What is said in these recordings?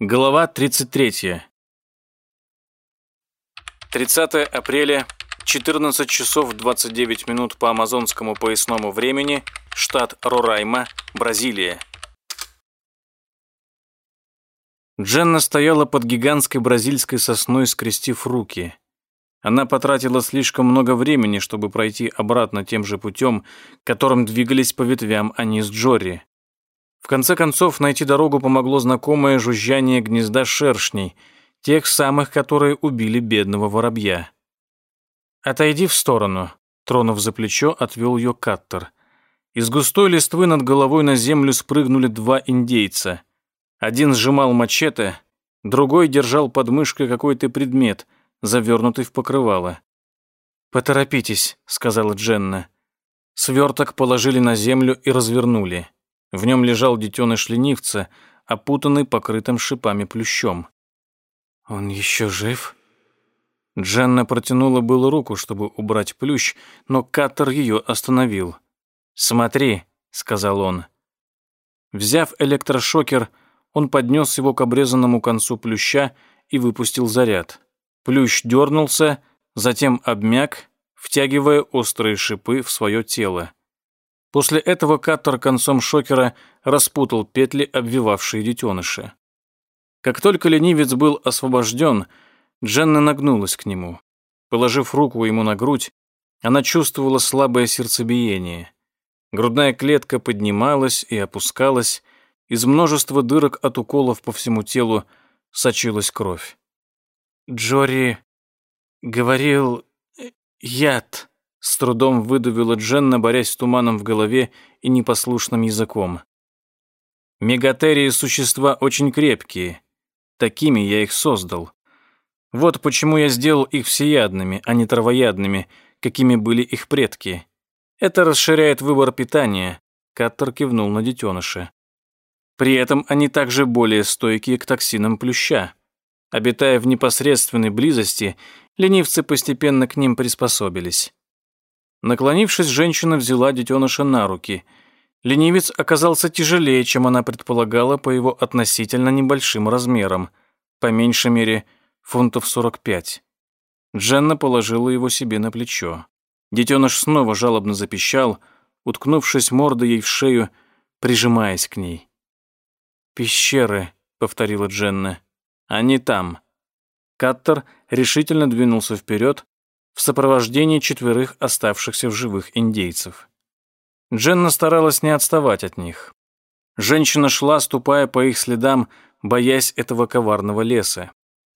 Глава 33. 30 апреля, 14 часов 29 минут по амазонскому поясному времени, штат Рорайма, Бразилия. Дженна стояла под гигантской бразильской сосной, скрестив руки. Она потратила слишком много времени, чтобы пройти обратно тем же путем, которым двигались по ветвям они с Джори. Конце концов, найти дорогу помогло знакомое жужжание гнезда шершней, тех самых, которые убили бедного воробья. «Отойди в сторону», — тронув за плечо, отвел ее каттер. Из густой листвы над головой на землю спрыгнули два индейца. Один сжимал мачете, другой держал под мышкой какой-то предмет, завернутый в покрывало. «Поторопитесь», — сказала Дженна. Сверток положили на землю и развернули. В нем лежал детеныш ленивца, опутанный покрытым шипами плющом. «Он еще жив?» Дженна протянула было руку, чтобы убрать плющ, но Каттер ее остановил. «Смотри», — сказал он. Взяв электрошокер, он поднес его к обрезанному концу плюща и выпустил заряд. Плющ дернулся, затем обмяк, втягивая острые шипы в свое тело. После этого Каттер концом шокера распутал петли, обвивавшие детеныша. Как только ленивец был освобожден, Дженна нагнулась к нему. Положив руку ему на грудь, она чувствовала слабое сердцебиение. Грудная клетка поднималась и опускалась, из множества дырок от уколов по всему телу сочилась кровь. «Джори говорил яд», с трудом выдавила Дженна, борясь с туманом в голове и непослушным языком. Мегатерии – существа очень крепкие. Такими я их создал. Вот почему я сделал их всеядными, а не травоядными, какими были их предки. Это расширяет выбор питания. Каттер кивнул на детеныша. При этом они также более стойкие к токсинам плюща. Обитая в непосредственной близости, ленивцы постепенно к ним приспособились. Наклонившись, женщина взяла детеныша на руки. Ленивец оказался тяжелее, чем она предполагала по его относительно небольшим размерам, по меньшей мере фунтов 45. Дженна положила его себе на плечо. Детеныш снова жалобно запищал, уткнувшись мордой ей в шею, прижимаясь к ней. «Пещеры», — повторила Дженна. «Они там». Каттер решительно двинулся вперед, в сопровождении четверых оставшихся в живых индейцев. Дженна старалась не отставать от них. Женщина шла, ступая по их следам, боясь этого коварного леса.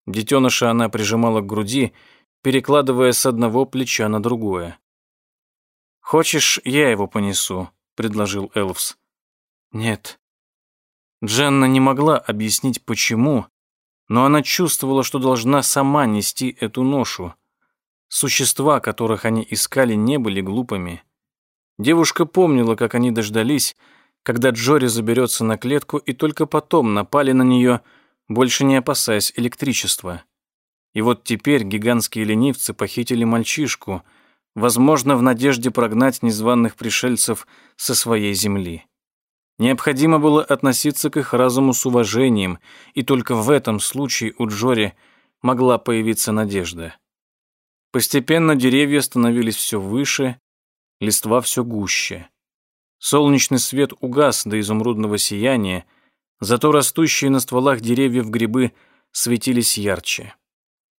Детеныша она прижимала к груди, перекладывая с одного плеча на другое. «Хочешь, я его понесу?» — предложил Элвс. «Нет». Дженна не могла объяснить, почему, но она чувствовала, что должна сама нести эту ношу. Существа, которых они искали, не были глупыми. Девушка помнила, как они дождались, когда Джори заберется на клетку, и только потом напали на нее, больше не опасаясь электричества. И вот теперь гигантские ленивцы похитили мальчишку, возможно, в надежде прогнать незваных пришельцев со своей земли. Необходимо было относиться к их разуму с уважением, и только в этом случае у Джори могла появиться надежда. Постепенно деревья становились все выше, листва все гуще. Солнечный свет угас до изумрудного сияния, зато растущие на стволах деревьев грибы светились ярче.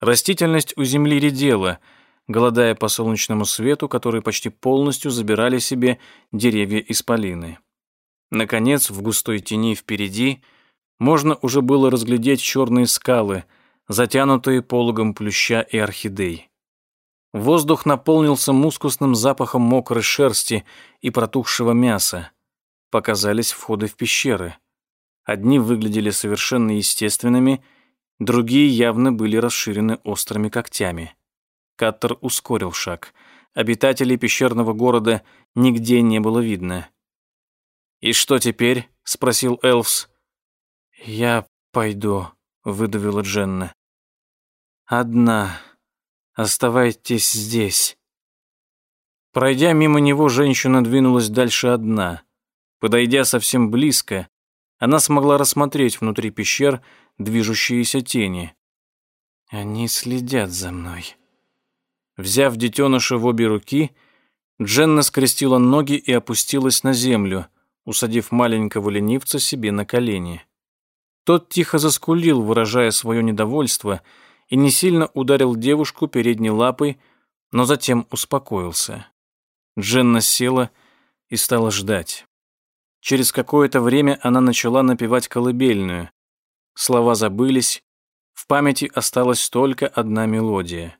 Растительность у земли редела, голодая по солнечному свету, который почти полностью забирали себе деревья исполины. Наконец, в густой тени впереди можно уже было разглядеть черные скалы, затянутые пологом плюща и орхидей. Воздух наполнился мускусным запахом мокрой шерсти и протухшего мяса. Показались входы в пещеры. Одни выглядели совершенно естественными, другие явно были расширены острыми когтями. Каттер ускорил шаг. Обитателей пещерного города нигде не было видно. «И что теперь?» — спросил Элвс. «Я пойду», — выдавила Дженна. «Одна». Оставайтесь здесь». Пройдя мимо него, женщина двинулась дальше одна. Подойдя совсем близко, она смогла рассмотреть внутри пещер движущиеся тени. «Они следят за мной». Взяв детеныша в обе руки, Дженна скрестила ноги и опустилась на землю, усадив маленького ленивца себе на колени. Тот тихо заскулил, выражая свое недовольство, и не сильно ударил девушку передней лапой, но затем успокоился. Дженна села и стала ждать. Через какое-то время она начала напевать колыбельную. Слова забылись, в памяти осталась только одна мелодия.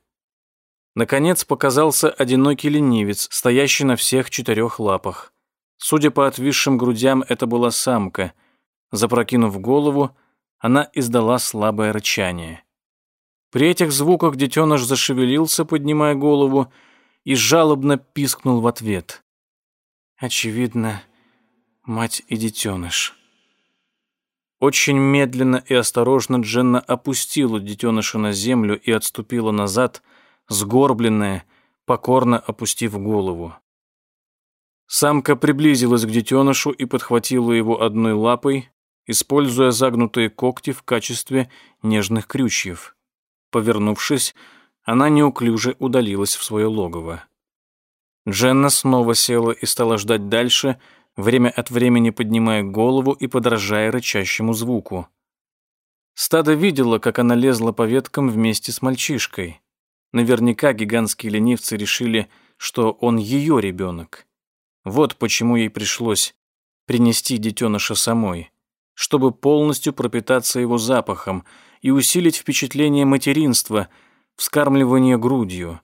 Наконец показался одинокий ленивец, стоящий на всех четырех лапах. Судя по отвисшим грудям, это была самка. Запрокинув голову, она издала слабое рычание. При этих звуках детеныш зашевелился, поднимая голову, и жалобно пискнул в ответ. Очевидно, мать и детеныш. Очень медленно и осторожно Дженна опустила детеныша на землю и отступила назад, сгорбленная, покорно опустив голову. Самка приблизилась к детенышу и подхватила его одной лапой, используя загнутые когти в качестве нежных крючьев. Повернувшись, она неуклюже удалилась в свое логово. Дженна снова села и стала ждать дальше, время от времени поднимая голову и подражая рычащему звуку. Стадо видело, как она лезла по веткам вместе с мальчишкой. Наверняка гигантские ленивцы решили, что он ее ребенок. Вот почему ей пришлось принести детеныша самой, чтобы полностью пропитаться его запахом и усилить впечатление материнства, вскармливания грудью.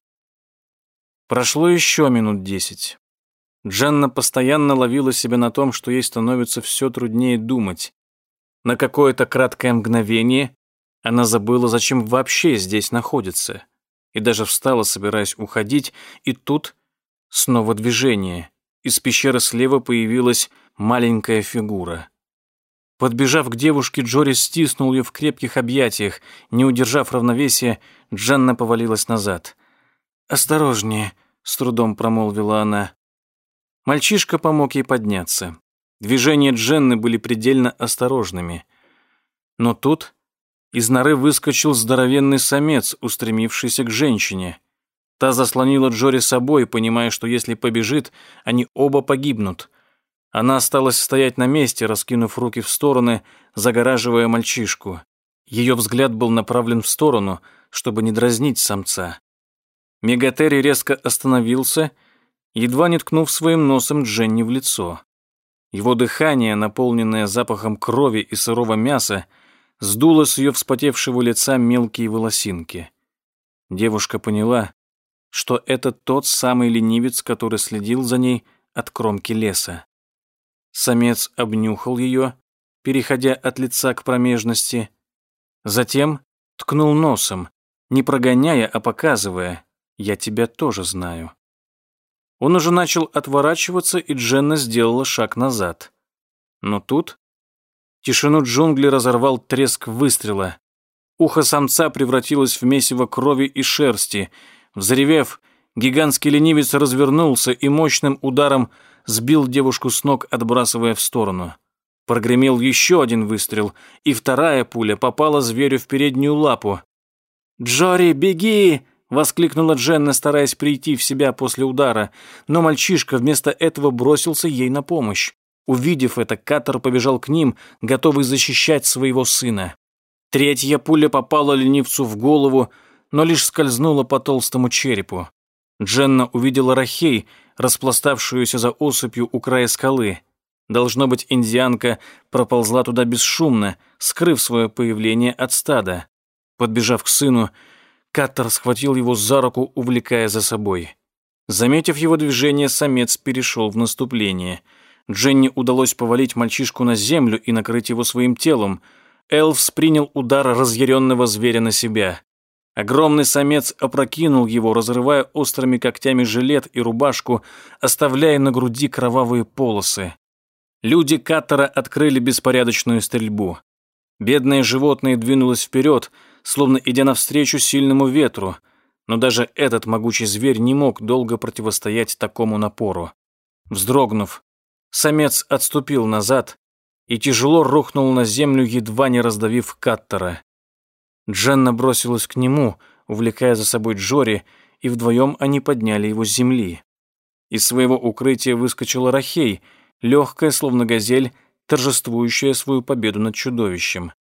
Прошло еще минут десять. Дженна постоянно ловила себя на том, что ей становится все труднее думать. На какое-то краткое мгновение она забыла, зачем вообще здесь находится и даже встала, собираясь уходить, и тут снова движение. Из пещеры слева появилась маленькая фигура. Подбежав к девушке, Джори стиснул ее в крепких объятиях. Не удержав равновесия, Джанна повалилась назад. «Осторожнее», — с трудом промолвила она. Мальчишка помог ей подняться. Движения Дженны были предельно осторожными. Но тут из норы выскочил здоровенный самец, устремившийся к женщине. Та заслонила Джори собой, понимая, что если побежит, они оба погибнут. Она осталась стоять на месте, раскинув руки в стороны, загораживая мальчишку. Ее взгляд был направлен в сторону, чтобы не дразнить самца. Мегатери резко остановился, едва не ткнув своим носом Дженни в лицо. Его дыхание, наполненное запахом крови и сырого мяса, сдуло с ее вспотевшего лица мелкие волосинки. Девушка поняла, что это тот самый ленивец, который следил за ней от кромки леса. Самец обнюхал ее, переходя от лица к промежности, затем ткнул носом, не прогоняя, а показывая «я тебя тоже знаю». Он уже начал отворачиваться, и Дженна сделала шаг назад. Но тут Тишину джунглей разорвал треск выстрела. Ухо самца превратилось в месиво крови и шерсти. Взревев, гигантский ленивец развернулся и мощным ударом сбил девушку с ног, отбрасывая в сторону. Прогремел еще один выстрел, и вторая пуля попала зверю в переднюю лапу. «Джори, беги!» — воскликнула Дженна, стараясь прийти в себя после удара, но мальчишка вместо этого бросился ей на помощь. Увидев это, Катер побежал к ним, готовый защищать своего сына. Третья пуля попала ленивцу в голову, но лишь скользнула по толстому черепу. Дженна увидела Рахей, распластавшуюся за осыпью у края скалы. Должно быть, индианка проползла туда бесшумно, скрыв свое появление от стада. Подбежав к сыну, Каттер схватил его за руку, увлекая за собой. Заметив его движение, самец перешел в наступление — Дженни удалось повалить мальчишку на землю и накрыть его своим телом. Элвс принял удар разъяренного зверя на себя. Огромный самец опрокинул его, разрывая острыми когтями жилет и рубашку, оставляя на груди кровавые полосы. Люди Каттера открыли беспорядочную стрельбу. Бедное животное двинулось вперед, словно идя навстречу сильному ветру, но даже этот могучий зверь не мог долго противостоять такому напору. Вздрогнув, Самец отступил назад и тяжело рухнул на землю, едва не раздавив Каттера. Дженна бросилась к нему, увлекая за собой Джори, и вдвоем они подняли его с земли. Из своего укрытия выскочила Рахей, легкая, словно газель, торжествующая свою победу над чудовищем.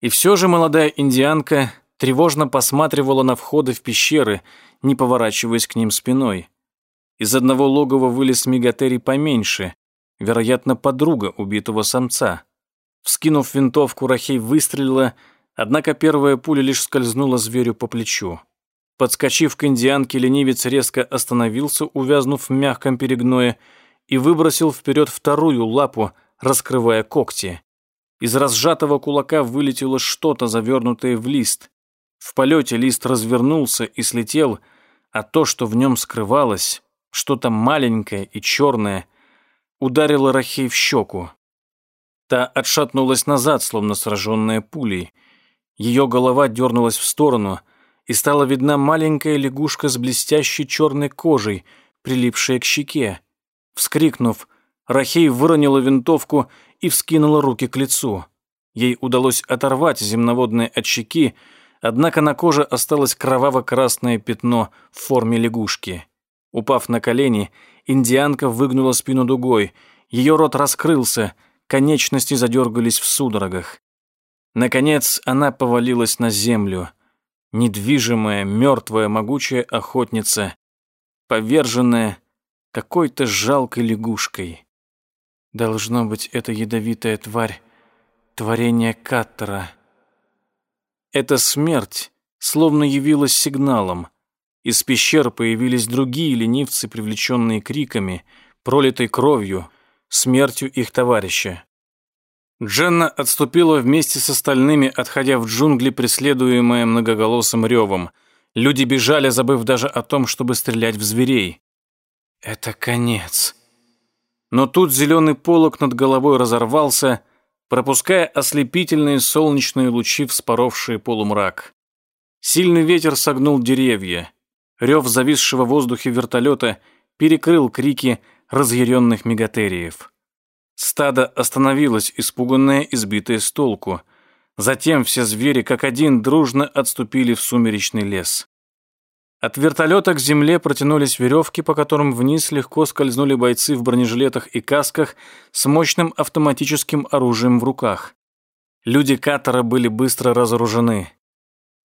И все же молодая индианка тревожно посматривала на входы в пещеры, не поворачиваясь к ним спиной. Из одного логова вылез мегатерий поменьше, вероятно, подруга убитого самца. Вскинув винтовку, Рахей выстрелила, однако первая пуля лишь скользнула зверю по плечу. Подскочив к индианке, ленивец резко остановился, увязнув в мягком перегное, и выбросил вперед вторую лапу, раскрывая когти. Из разжатого кулака вылетело что-то, завернутое в лист. В полете лист развернулся и слетел, а то, что в нем скрывалось, что-то маленькое и черное, ударило Рахей в щеку. Та отшатнулась назад, словно сраженная пулей. Ее голова дернулась в сторону, и стала видна маленькая лягушка с блестящей черной кожей, прилипшая к щеке. Вскрикнув, Рахей выронила винтовку и вскинула руки к лицу. Ей удалось оторвать земноводные от щеки, однако на коже осталось кроваво-красное пятно в форме лягушки. Упав на колени, индианка выгнула спину дугой, ее рот раскрылся, конечности задергались в судорогах. Наконец она повалилась на землю. Недвижимая, мертвая, могучая охотница, поверженная какой-то жалкой лягушкой. Должно быть, это ядовитая тварь, творение Каттера. Эта смерть словно явилась сигналом. Из пещер появились другие ленивцы, привлеченные криками, пролитой кровью, смертью их товарища. Дженна отступила вместе с остальными, отходя в джунгли, преследуемая многоголосым ревом. Люди бежали, забыв даже о том, чтобы стрелять в зверей. «Это конец», но тут зеленый полог над головой разорвался, пропуская ослепительные солнечные лучи, вспоровшие полумрак. Сильный ветер согнул деревья. Рев зависшего в воздухе вертолета перекрыл крики разъяренных мегатериев. Стадо остановилось, испуганное, избитое с толку. Затем все звери, как один, дружно отступили в сумеречный лес. От вертолета к земле протянулись веревки, по которым вниз легко скользнули бойцы в бронежилетах и касках с мощным автоматическим оружием в руках. Люди Катара были быстро разоружены.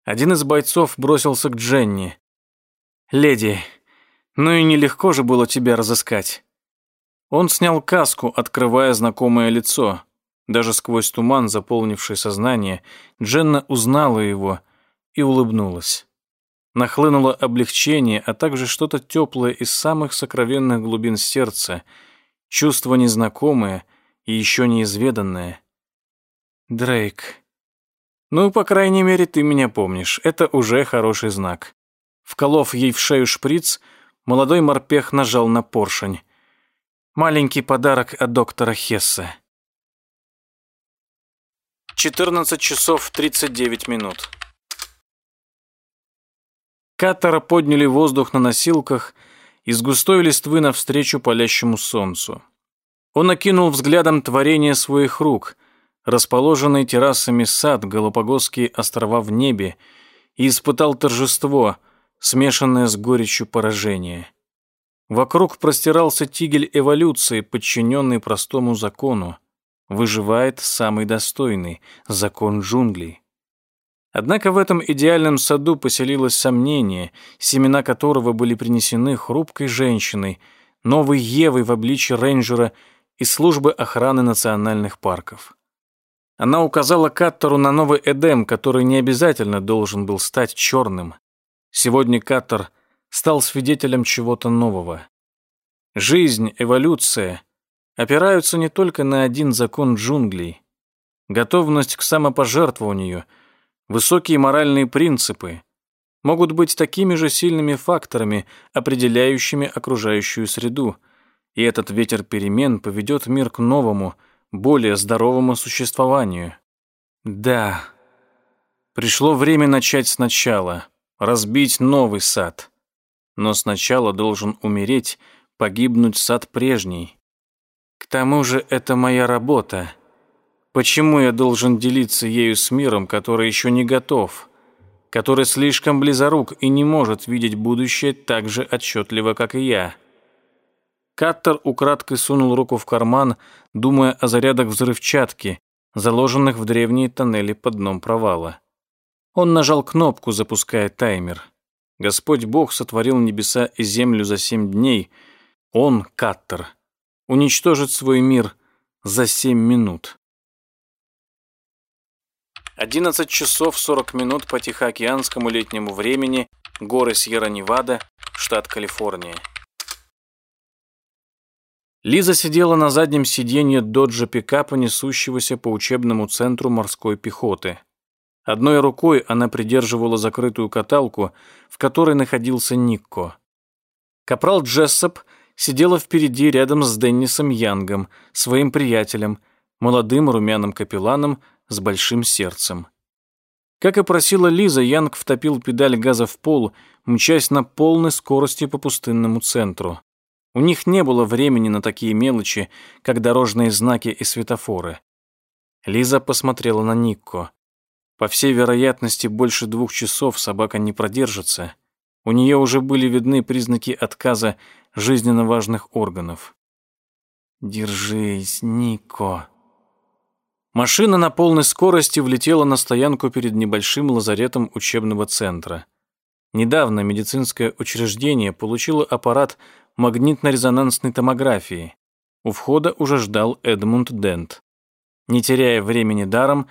Один из бойцов бросился к Дженни. «Леди, ну и нелегко же было тебя разыскать». Он снял каску, открывая знакомое лицо. Даже сквозь туман, заполнивший сознание, Дженна узнала его и улыбнулась. Нахлынуло облегчение, а также что-то теплое из самых сокровенных глубин сердца, чувство незнакомое и еще неизведанное. Дрейк. Ну, по крайней мере, ты меня помнишь. Это уже хороший знак. Вколов ей в шею шприц, молодой морпех нажал на поршень. Маленький подарок от доктора Хесса. 14 часов 39 минут. Каттера подняли воздух на носилках из густой листвы навстречу палящему солнцу. Он окинул взглядом творение своих рук, расположенный террасами сад, Галапагосские острова в небе, и испытал торжество, смешанное с горечью поражения. Вокруг простирался тигель эволюции, подчиненный простому закону. Выживает самый достойный, закон джунглей. Однако в этом идеальном саду поселилось сомнение, семена которого были принесены хрупкой женщиной, новой Евой в обличье рейнджера из службы охраны национальных парков. Она указала Каттеру на новый Эдем, который не обязательно должен был стать черным. Сегодня Каттер стал свидетелем чего-то нового. Жизнь, эволюция опираются не только на один закон джунглей. Готовность к самопожертвованию — Высокие моральные принципы могут быть такими же сильными факторами, определяющими окружающую среду, и этот ветер перемен поведет мир к новому, более здоровому существованию. Да, пришло время начать сначала, разбить новый сад. Но сначала должен умереть, погибнуть сад прежний. К тому же это моя работа Почему я должен делиться ею с миром, который еще не готов, который слишком близорук и не может видеть будущее так же отчетливо, как и я? Каттер украдкой сунул руку в карман, думая о зарядах взрывчатки, заложенных в древние тоннели под дном провала. Он нажал кнопку, запуская таймер. Господь Бог сотворил небеса и землю за семь дней. Он, Каттер, уничтожит свой мир за семь минут. 11 часов 40 минут по Тихоокеанскому летнему времени, горы Сьерра-Невада, штат Калифорния. Лиза сидела на заднем сиденье доджа пикапа, несущегося по учебному центру морской пехоты. Одной рукой она придерживала закрытую каталку, в которой находился Никко. Капрал Джессоп сидела впереди рядом с Деннисом Янгом, своим приятелем, молодым румяным капелланом с большим сердцем. Как и просила Лиза, Янг втопил педаль газа в пол, мчась на полной скорости по пустынному центру. У них не было времени на такие мелочи, как дорожные знаки и светофоры. Лиза посмотрела на Никко. По всей вероятности, больше двух часов собака не продержится. У нее уже были видны признаки отказа жизненно важных органов. «Держись, Нико». Машина на полной скорости влетела на стоянку перед небольшим лазаретом учебного центра. Недавно медицинское учреждение получило аппарат магнитно-резонансной томографии. У входа уже ждал Эдмунд Дент. Не теряя времени даром,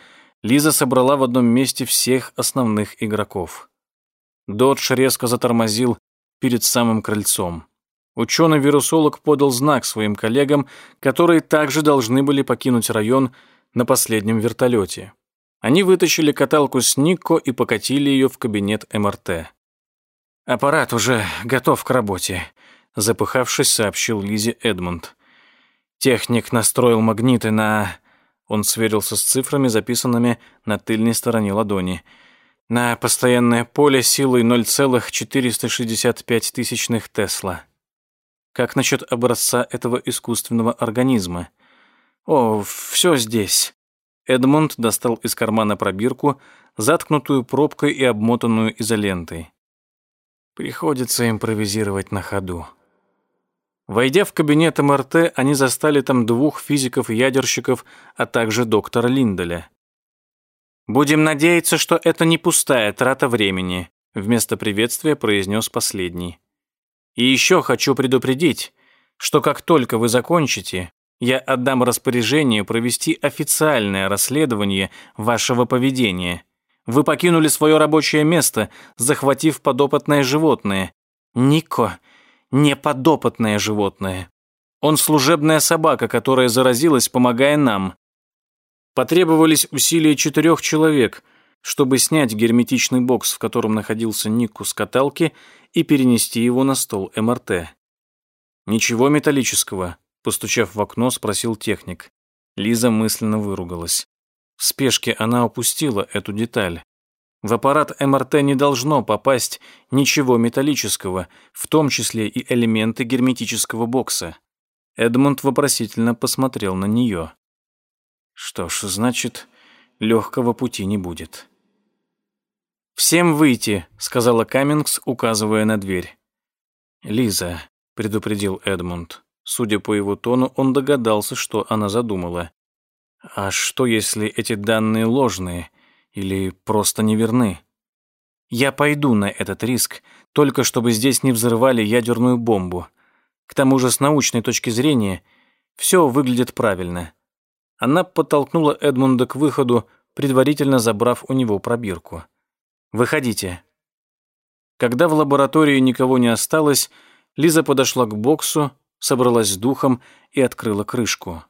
Лиза собрала в одном месте всех основных игроков. Додж резко затормозил перед самым крыльцом. Ученый-вирусолог подал знак своим коллегам, которые также должны были покинуть район на последнем вертолете. Они вытащили каталку с Никко и покатили ее в кабинет МРТ. «Аппарат уже готов к работе», — запыхавшись, сообщил Лизе Эдмунд. Техник настроил магниты на он сверился с цифрами, записанными на тыльной стороне ладони. На постоянное поле силой 0,465 тысячных Тесла. Как насчет образца этого искусственного организма? О, все здесь. Эдмунд достал из кармана пробирку, заткнутую пробкой и обмотанную изолентой. Приходится импровизировать на ходу. Войдя в кабинет МРТ, они застали там двух физиков-ядерщиков, а также доктора Линделя. «Будем надеяться, что это не пустая трата времени», вместо приветствия произнес последний. «И еще хочу предупредить, что как только вы закончите, я отдам распоряжение провести официальное расследование вашего поведения. Вы покинули свое рабочее место, захватив подопытное животное. Нико, неподопытное животное. Он служебная собака, которая заразилась, помогая нам. Потребовались усилия четырех человек, чтобы снять герметичный бокс, в котором находился Нику с каталки, и перенести его на стол МРТ. «Ничего металлического», — постучав в окно, спросил техник. Лиза мысленно выругалась. В спешке она упустила эту деталь. В аппарат МРТ не должно попасть ничего металлического, в том числе и элементы герметического бокса. Эдмунд вопросительно посмотрел на нее. Что ж, значит, легкого пути не будет. «Всем выйти», — сказала Каммингс, указывая на дверь. «Лиза», — предупредил Эдмунд. Судя по его тону, он догадался, что она задумала. «А что, если эти данные ложные?» Или просто неверны? Я пойду на этот риск, только чтобы здесь не взрывали ядерную бомбу. К тому же с научной точки зрения все выглядит правильно. Она подтолкнула Эдмунда к выходу, предварительно забрав у него пробирку. «Выходите». Когда в лаборатории никого не осталось, Лиза подошла к боксу, собралась с духом и открыла крышку.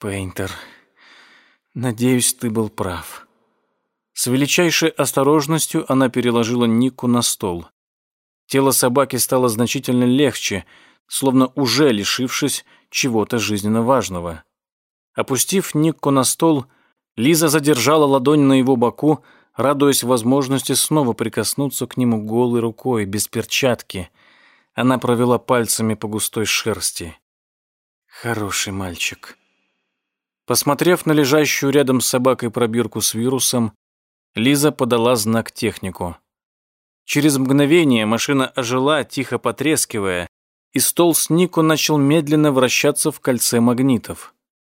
«Пейнтер, надеюсь, ты был прав». С величайшей осторожностью она переложила Нику на стол. Тело собаки стало значительно легче, словно уже лишившись чего-то жизненно важного. Опустив Никку на стол, Лиза задержала ладонь на его боку, радуясь возможности снова прикоснуться к нему голой рукой, без перчатки. Она провела пальцами по густой шерсти. «Хороший мальчик». Посмотрев на лежащую рядом с собакой пробирку с вирусом, Лиза подала знак технику. Через мгновение машина ожила, тихо потрескивая, и стол с Нико начал медленно вращаться в кольце магнитов.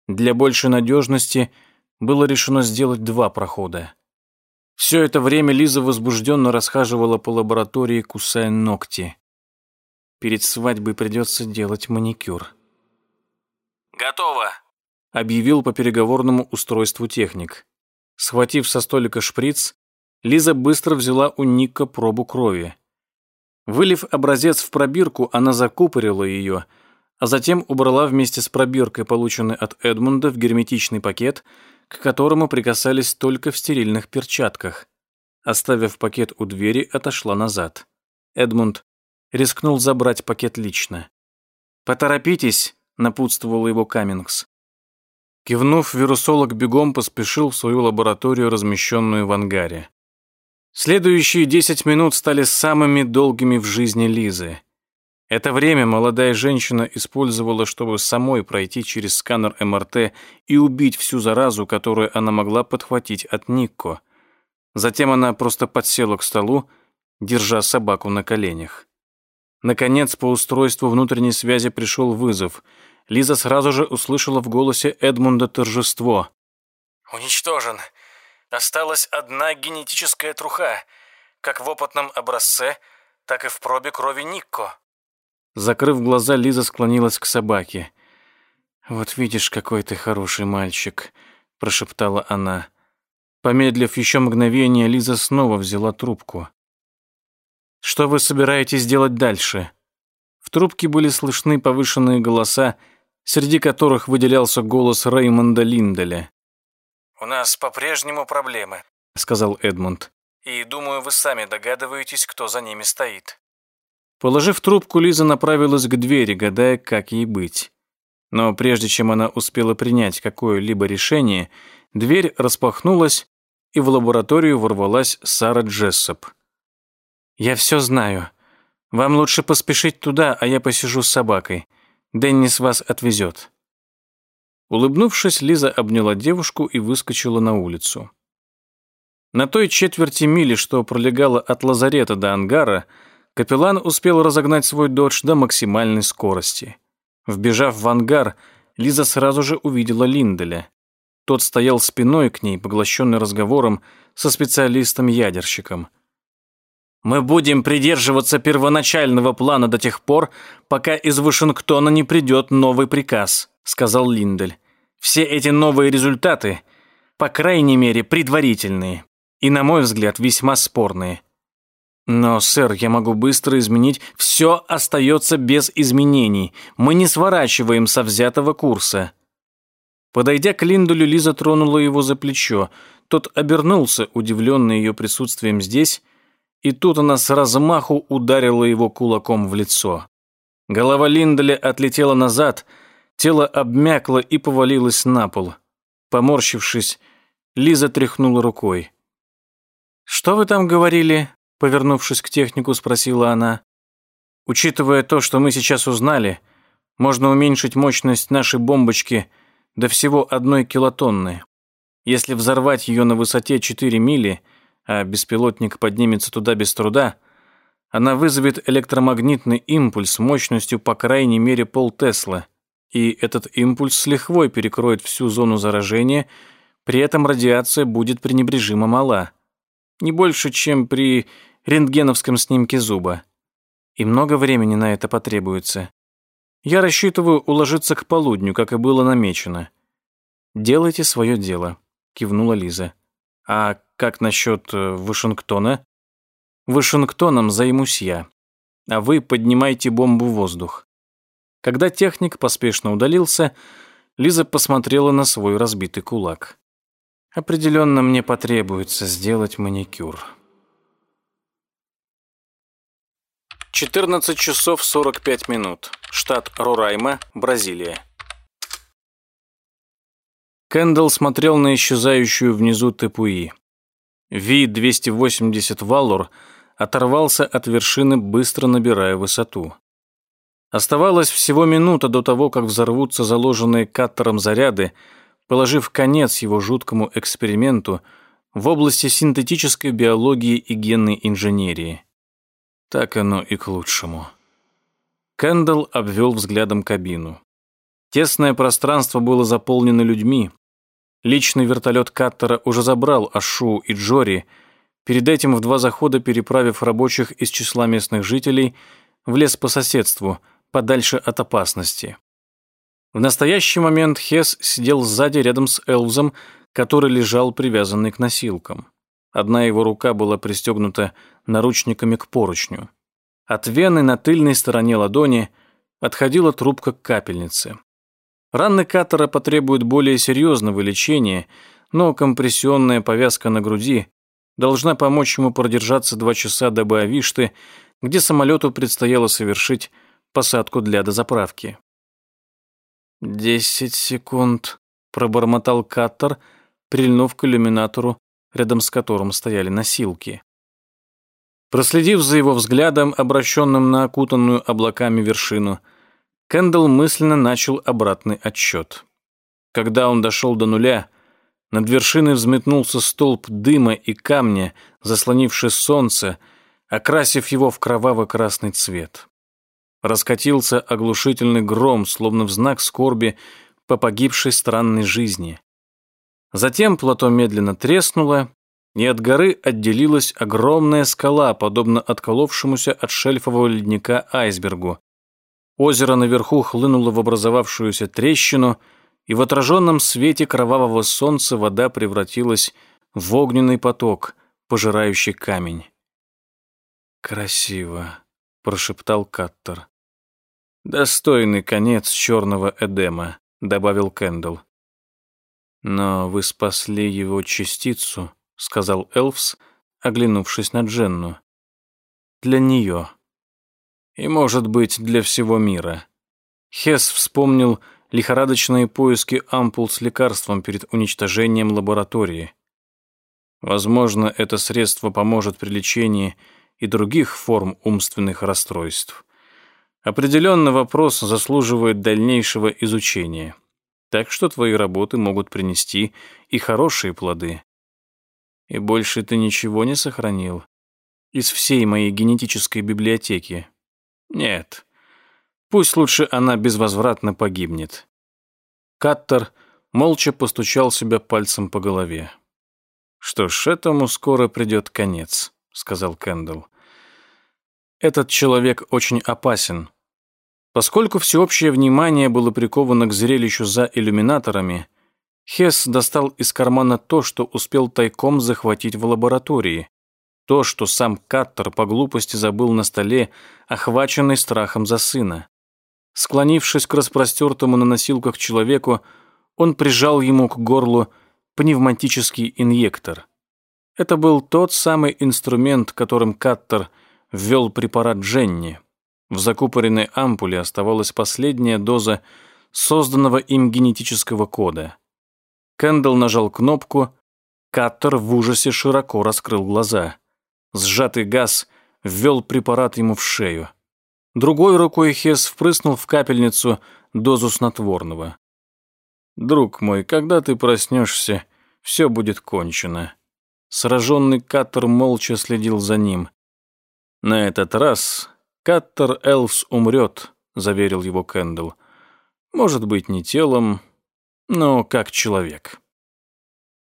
Для большей надежности было решено сделать два прохода. Все это время Лиза возбужденно расхаживала по лаборатории, кусая ногти. Перед свадьбой придется делать маникюр. «Готово», — объявил по переговорному устройству техник. Схватив со столика шприц, Лиза быстро взяла у Ника пробу крови. Вылив образец в пробирку, она закупорила ее, а затем убрала вместе с пробиркой, полученной от Эдмунда, в герметичный пакет — к которому прикасались только в стерильных перчатках. Оставив пакет у двери, отошла назад. Эдмунд рискнул забрать пакет лично. «Поторопитесь», — напутствовал его Каммингс. Кивнув, вирусолог бегом поспешил в свою лабораторию, размещенную в ангаре. Следующие десять минут стали самыми долгими в жизни Лизы. Это время молодая женщина использовала, чтобы самой пройти через сканер МРТ и убить всю заразу, которую она могла подхватить от Никко. Затем она просто подсела к столу, держа собаку на коленях. Наконец, по устройству внутренней связи пришел вызов. Лиза сразу же услышала в голосе Эдмунда торжество. «Уничтожен. Осталась одна генетическая труха, как в опытном образце, так и в пробе крови Никко». Закрыв глаза, Лиза склонилась к собаке. «Вот видишь, какой ты хороший мальчик», — прошептала она. Помедлив еще мгновение, Лиза снова взяла трубку. «Что вы собираетесь делать дальше?» В трубке были слышны повышенные голоса, среди которых выделялся голос Реймонда Линделя. «У нас по-прежнему проблемы», — сказал Эдмунд. «И думаю, вы сами догадываетесь, кто за ними стоит». Положив трубку, Лиза направилась к двери, гадая, как ей быть. Но прежде чем она успела принять какое-либо решение, дверь распахнулась, и в лабораторию ворвалась Сара Джессоп. «Я все знаю. Вам лучше поспешить туда, а я посижу с собакой. Деннис вас отвезет». Улыбнувшись, Лиза обняла девушку и выскочила на улицу. На той четверти мили, что пролегала от лазарета до ангара, капеллан успел разогнать свой додж до максимальной скорости. Вбежав в ангар, Лиза сразу же увидела Линделя. Тот стоял спиной к ней, поглощенный разговором со специалистом-ядерщиком. «Мы будем придерживаться первоначального плана до тех пор, пока из Вашингтона не придет новый приказ», сказал Линдель. «Все эти новые результаты, по крайней мере, предварительные и, на мой взгляд, весьма спорные. Но, сэр, я могу быстро изменить. Все остается без изменений. Мы не сворачиваем со взятого курса. Подойдя к Линдулю, Лиза тронула его за плечо. Тот обернулся, удивленный ее присутствием здесь, и тут она с размаху ударила его кулаком в лицо. Голова Линделя отлетела назад, тело обмякло и повалилось на пол. Поморщившись, Лиза тряхнула рукой. «Что вы там говорили?» Повернувшись к технику, спросила она. «Учитывая то, что мы сейчас узнали, можно уменьшить мощность нашей бомбочки до всего одной килотонны. Если взорвать ее на высоте 4 мили, а беспилотник поднимется туда без труда, она вызовет электромагнитный импульс мощностью по крайней мере пол Тесла, и этот импульс с лихвой перекроет всю зону заражения, при этом радиация будет пренебрежимо мала. Не больше, чем при рентгеновском снимке зуба. И много времени на это потребуется. Я рассчитываю уложиться к полудню, как и было намечено. Делайте свое дело, кивнула Лиза. А как насчет э, Вашингтона? Вашингтоном займусь я. А вы поднимайте бомбу в воздух. Когда техник поспешно удалился, Лиза посмотрела на свой разбитый кулак. Определенно мне потребуется сделать маникюр. 14 часов 45 минут. Штат Рорайма, Бразилия. Кэндалл смотрел на исчезающую внизу Тепуи. Ви-280 Валор оторвался от вершины, быстро набирая высоту. Оставалось всего минута до того, как взорвутся заложенные каттером заряды, положив конец его жуткому эксперименту в области синтетической биологии и генной инженерии. Так оно и к лучшему. Кэндалл обвел взглядом кабину. Тесное пространство было заполнено людьми. Личный вертолет Каттера уже забрал Ашу и Джори, перед этим в два захода переправив рабочих из числа местных жителей в лес по соседству, подальше от опасности. В настоящий момент Хес сидел сзади рядом с Элвзом, который лежал привязанный к носилкам. Одна его рука была пристегнута наручниками к поручню. От вены на тыльной стороне ладони отходила трубка к капельнице. Раны Каттера потребуют более серьезного лечения, но компрессионная повязка на груди должна помочь ему продержаться два часа до Боавишты, где самолету предстояло совершить посадку для дозаправки. «Десять секунд», — пробормотал Каттер, прильнув к иллюминатору, рядом с которым стояли носилки. Проследив за его взглядом, обращенным на окутанную облаками вершину, Кэндалл мысленно начал обратный отсчет. Когда он дошел до нуля, над вершиной взметнулся столб дыма и камня, заслонивший солнце, окрасив его в кроваво-красный цвет. Раскатился оглушительный гром, словно в знак скорби по погибшей странной жизни. Затем плато медленно треснуло, и от горы отделилась огромная скала, подобно отколовшемуся от шельфового ледника айсбергу. Озеро наверху хлынуло в образовавшуюся трещину, и в отраженном свете кровавого солнца вода превратилась в огненный поток, пожирающий камень. «Красиво», — прошептал Каттер. «Достойный конец черного Эдема», — добавил Кэндалл. «Но вы спасли его частицу», сказал Элфс, оглянувшись на Дженну. Для нее. И, может быть, для всего мира. Хес вспомнил лихорадочные поиски ампул с лекарством перед уничтожением лаборатории. Возможно, это средство поможет при лечении и других форм умственных расстройств. Определенно вопрос заслуживает дальнейшего изучения. Так что твои работы могут принести и хорошие плоды. И больше ты ничего не сохранил? Из всей моей генетической библиотеки? Нет. Пусть лучше она безвозвратно погибнет. Каттер молча постучал себя пальцем по голове. «Что ж, этому скоро придет конец», — сказал Кэндалл. «Этот человек очень опасен. Поскольку всеобщее внимание было приковано к зрелищу за иллюминаторами, Хесс достал из кармана то, что успел тайком захватить в лаборатории. То, что сам Каттер по глупости забыл на столе, охваченный страхом за сына. Склонившись к распростертому на носилках человеку, он прижал ему к горлу пневматический инъектор. Это был тот самый инструмент, которым Каттер ввел препарат Дженни. В закупоренной ампуле оставалась последняя доза созданного им генетического кода. Кэндалл нажал кнопку. Каттер в ужасе широко раскрыл глаза. Сжатый газ ввел препарат ему в шею. Другой рукой Хес впрыснул в капельницу дозу снотворного. «Друг мой, когда ты проснешься, все будет кончено». Сраженный Каттер молча следил за ним. «На этот раз Каттер Элвс умрет», — заверил его Кэндалл. «Может быть, не телом, но как человек.